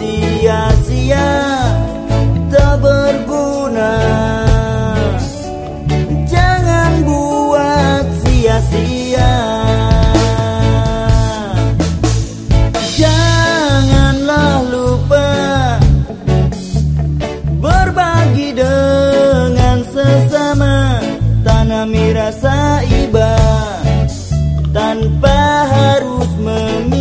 sia-sia tak berguna. Jangan buat sia-sia. Janganlah lupa berbagi dengan sesama tanami rasa iba tanpa harus meminta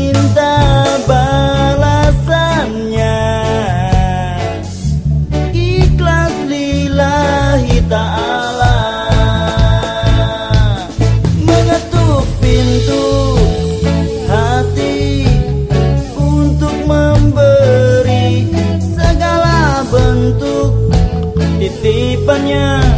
España.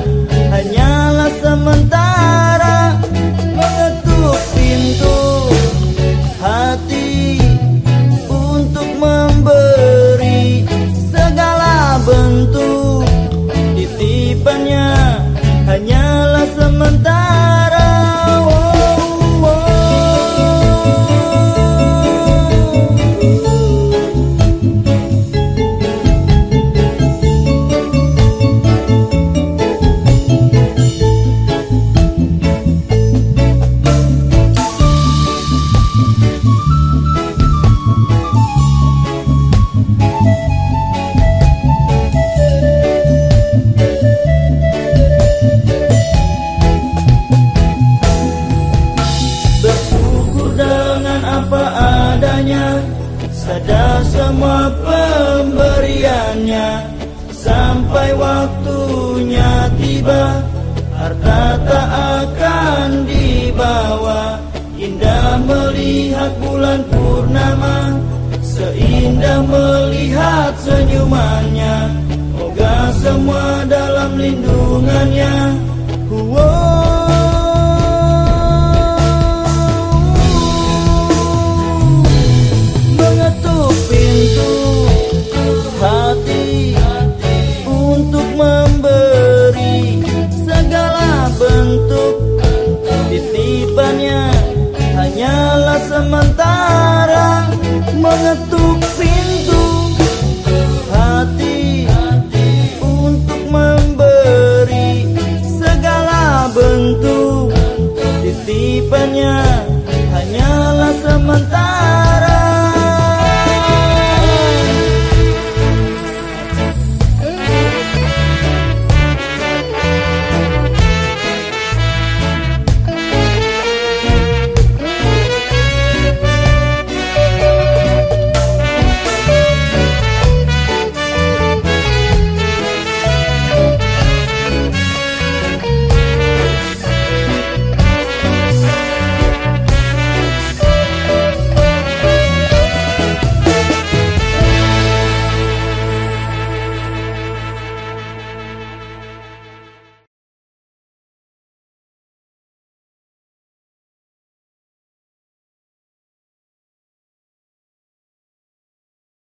Semua pemberiannya Sampai waktunya tiba Harta tak akan dibawa. Indah melihat bulan purnama Seindah melihat senyumannya. Moga semua dalam lindungannya. Mengetuk sementara Mengetuk pintu hati Untuk memberi segala bentuk Titipannya